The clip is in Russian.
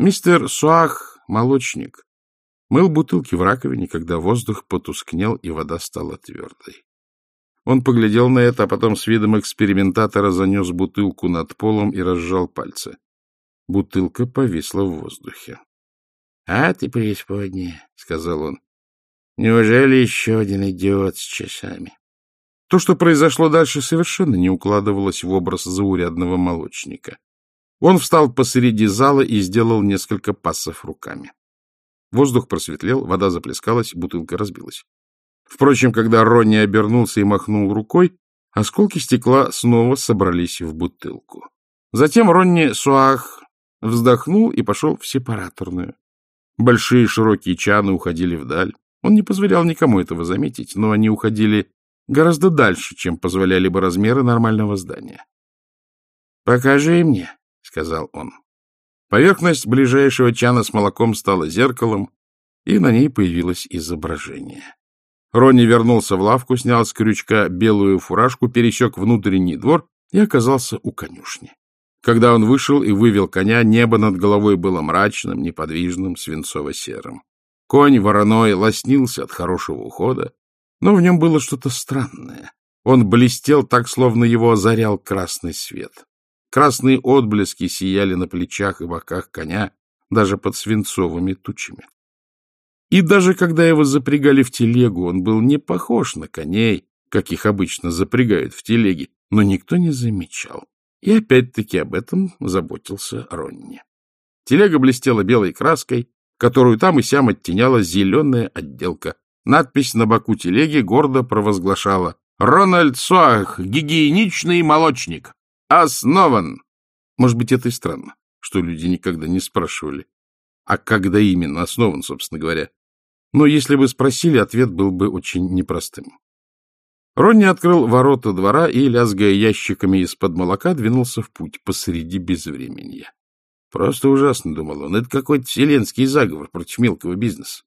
Мистер Суах, молочник, мыл бутылки в раковине, когда воздух потускнел и вода стала твердой. Он поглядел на это, а потом с видом экспериментатора занес бутылку над полом и разжал пальцы. Бутылка повисла в воздухе. — А ты преисподняя, — сказал он. — Неужели еще один идиот с часами? То, что произошло дальше, совершенно не укладывалось в образ заурядного молочника. Он встал посреди зала и сделал несколько пассов руками. Воздух просветлел, вода заплескалась, бутылка разбилась. Впрочем, когда Ронни обернулся и махнул рукой, осколки стекла снова собрались в бутылку. Затем Ронни Суах вздохнул и пошел в сепараторную. Большие широкие чаны уходили вдаль. Он не позволял никому этого заметить, но они уходили гораздо дальше, чем позволяли бы размеры нормального здания. — Покажи мне, — сказал он. Поверхность ближайшего чана с молоком стала зеркалом, и на ней появилось изображение. Ронни вернулся в лавку, снял с крючка белую фуражку, пересек внутренний двор и оказался у конюшни. Когда он вышел и вывел коня, небо над головой было мрачным, неподвижным, свинцово-серым. Конь вороной лоснился от хорошего ухода, но в нем было что-то странное. Он блестел так, словно его озарял красный свет. Красные отблески сияли на плечах и боках коня, даже под свинцовыми тучами. И даже когда его запрягали в телегу, он был не похож на коней, как их обычно запрягают в телеге, но никто не замечал. И опять-таки об этом заботился Ронни. Телега блестела белой краской, которую там и сям оттеняла зеленая отделка. Надпись на боку телеги гордо провозглашала «Рональд Суах, гигиеничный молочник, основан». Может быть, это и странно, что люди никогда не спрашивали. А когда именно основан, собственно говоря? Но если бы спросили, ответ был бы очень непростым. Ронни открыл ворота двора и, лязгая ящиками из-под молока, двинулся в путь посреди безвременья. Просто ужасно, — думал он, — это какой-то вселенский заговор против мелкого бизнеса.